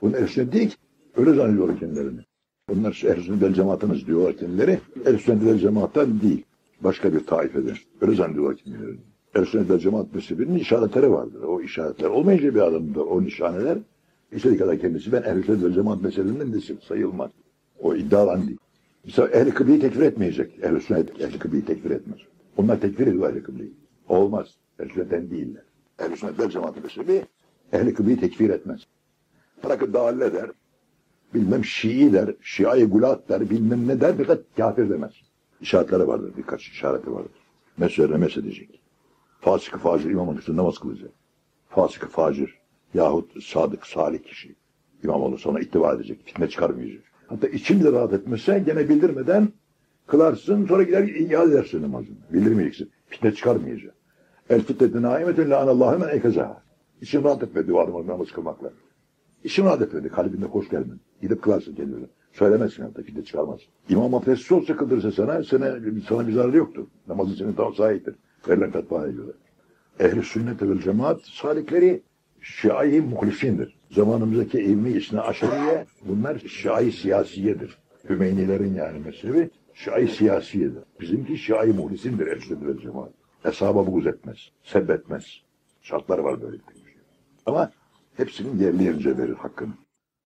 Bunlar ehl değil ki. Öyle zannediyorlar kendilerini. Bunlar ehl sünnet vel cemaatınız diyorlar kendileri. Ehl sünnet vel cemaattan değil. Başka bir taifeden. Öyle zannediyorlar kendilerini. Ehl sünnet vel cemaat mezhebinin işaretleri vardır. O işaretler olmayınca bir adamda o nişaneler istediği kadar kendisi ben ehl sünnet vel cemaat mezhebinden desin sayılmaz. O iddialan değil. Mesela ehl-i kıbleyi tekfir etmeyecek. Ehl-i sünnet ehl-i kıbleyi tekfir etmez. Onlar tekfir ediyor ehl-i kıbleyi. Olmaz. Ehl-i sünnetten değiller. Ehl-i sünnet cemaat mezhebi ehl-i kıbleyi tekfir etmez. Bırakın dahalle der, bilmem Şii der, Şia-i Gulat der, bilmem ne der, fakat kafir demez. İşaretleri vardır, birkaç işareti vardır. Mesela mesedecek. Fasık-ı facir imam olursa namaz kılacak. Fasık-ı facir yahut sadık, salih kişi imam olursa ona ittiba edecek, fitne çıkarmayacak. Hatta için de rahat etmezse gene bildirmeden kılarsın, sonra gider iade edersin namazını. Bildirmeyeceksin, fitne çıkarmayacak. El fitnetü naimetün la'anallâhu men ekezaha. İçin rahat etmedi adamın namaz kılmakla. İçin rahat etmedi, kalbinde hoş gelmedi. Gidip kılarsın kendine. Söylemezsin hatta, fitne çıkarmaz. İmam abdestsiz olsa kıldırırsa sana, sana, sana bir zararı yoktur. Namazı senin tam sahiptir. Verilen fetva ediyorlar. Ehli sünnet vel cemaat salikleri Şii muhlisindir. Zamanımızdaki ilmi isna aşırıya bunlar Şii siyasiyedir. Hümeynilerin yani mezhebi Şii siyasiyedir. Bizimki Şii muhlisindir ehli sünnet vel cemaat. Hesaba buğz etmez, sebbetmez. Şartları var böyle bir şey. Ama hepsinin yerli yerince verir hakkını.